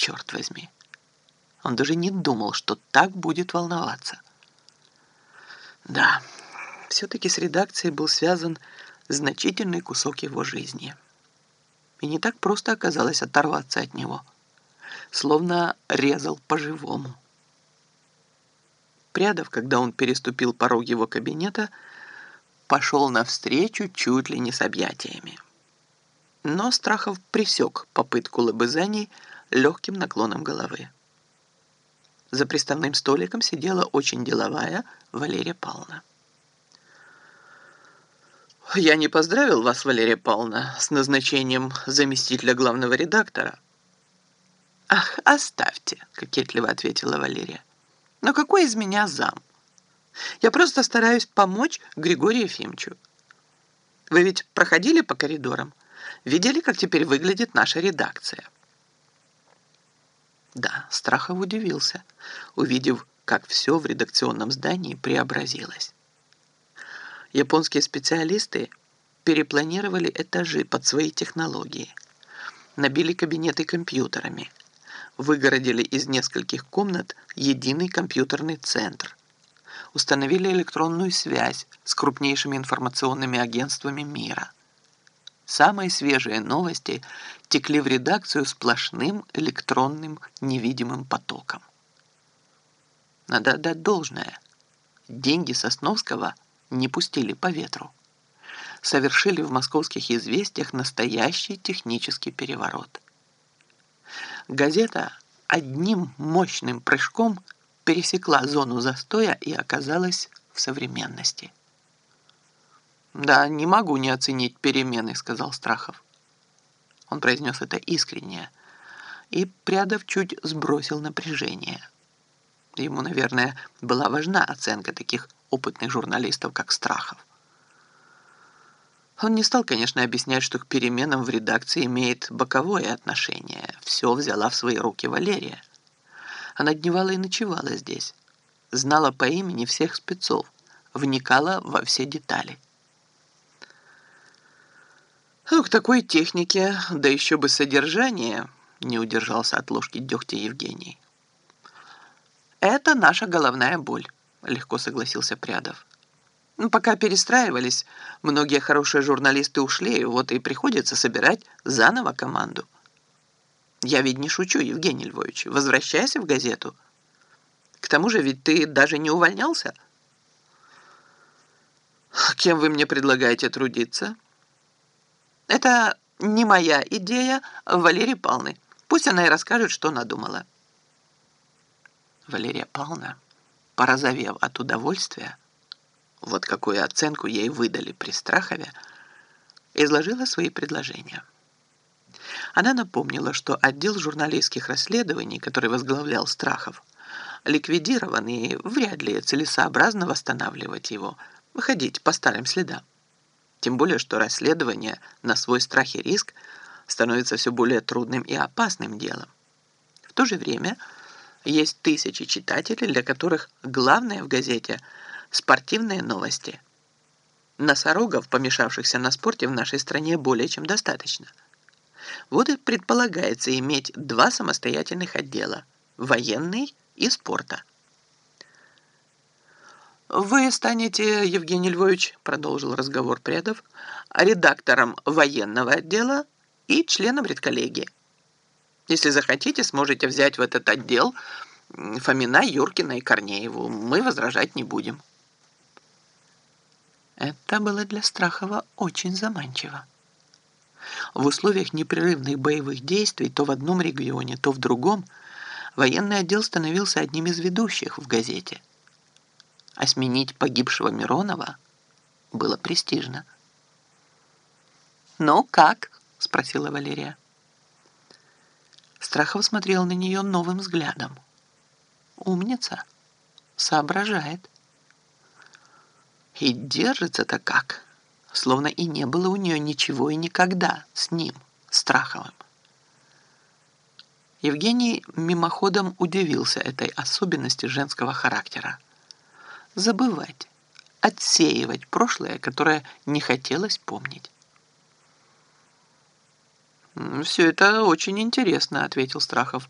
черт возьми. Он даже не думал, что так будет волноваться. Да, все-таки с редакцией был связан значительный кусок его жизни. И не так просто оказалось оторваться от него. Словно резал по-живому. Прядов, когда он переступил порог его кабинета, пошел навстречу чуть ли не с объятиями. Но Страхов присек попытку лобызаний легким наклоном головы. За приставным столиком сидела очень деловая Валерия Павловна. «Я не поздравил вас, Валерия Павловна, с назначением заместителя главного редактора». «Ах, оставьте», — кокетливо ответила Валерия. «Но какой из меня зам? Я просто стараюсь помочь Григорию Ефимовичу. Вы ведь проходили по коридорам, видели, как теперь выглядит наша редакция?» Да, Страхов удивился, увидев, как все в редакционном здании преобразилось. Японские специалисты перепланировали этажи под свои технологии, набили кабинеты компьютерами, выгородили из нескольких комнат единый компьютерный центр, установили электронную связь с крупнейшими информационными агентствами мира – Самые свежие новости текли в редакцию сплошным электронным невидимым потоком. Надо отдать должное. Деньги Сосновского не пустили по ветру. Совершили в московских известиях настоящий технический переворот. Газета одним мощным прыжком пересекла зону застоя и оказалась в современности. «Да, не могу не оценить перемены», — сказал Страхов. Он произнес это искренне, и Прядов чуть сбросил напряжение. Ему, наверное, была важна оценка таких опытных журналистов, как Страхов. Он не стал, конечно, объяснять, что к переменам в редакции имеет боковое отношение. Все взяла в свои руки Валерия. Она дневала и ночевала здесь. Знала по имени всех спецов, вникала во все детали. Ну, к такой технике, да еще бы содержание, не удержался от ложки дегтя Евгений. Это наша головная боль, легко согласился Прядов. Ну, пока перестраивались, многие хорошие журналисты ушли, вот и приходится собирать заново команду. Я ведь не шучу, Евгений Львович. Возвращайся в газету. К тому же ведь ты даже не увольнялся. Кем вы мне предлагаете трудиться? Это не моя идея Валерии Павловны. Пусть она и расскажет, что надумала. Валерия Павловна, порозовев от удовольствия, вот какую оценку ей выдали при Страхове, изложила свои предложения. Она напомнила, что отдел журналистских расследований, который возглавлял Страхов, ликвидирован и вряд ли целесообразно восстанавливать его, выходить по старым следам. Тем более, что расследование на свой страх и риск становится все более трудным и опасным делом. В то же время есть тысячи читателей, для которых главное в газете – спортивные новости. Носорогов, помешавшихся на спорте, в нашей стране более чем достаточно. Вот и предполагается иметь два самостоятельных отдела – военный и спорта – «Вы станете, Евгений Львович, — продолжил разговор предов, — редактором военного отдела и членом редколлегии. Если захотите, сможете взять в этот отдел Фомина, Юркина и Корнееву. Мы возражать не будем». Это было для Страхова очень заманчиво. В условиях непрерывных боевых действий то в одном регионе, то в другом военный отдел становился одним из ведущих в газете – а сменить погибшего Миронова было престижно. «Ну, как?» – спросила Валерия. Страхов смотрел на нее новым взглядом. «Умница, соображает. И держится-то как, словно и не было у нее ничего и никогда с ним, Страховым». Евгений мимоходом удивился этой особенности женского характера забывать, отсеивать прошлое, которое не хотелось помнить. «Все это очень интересно», — ответил Страхов.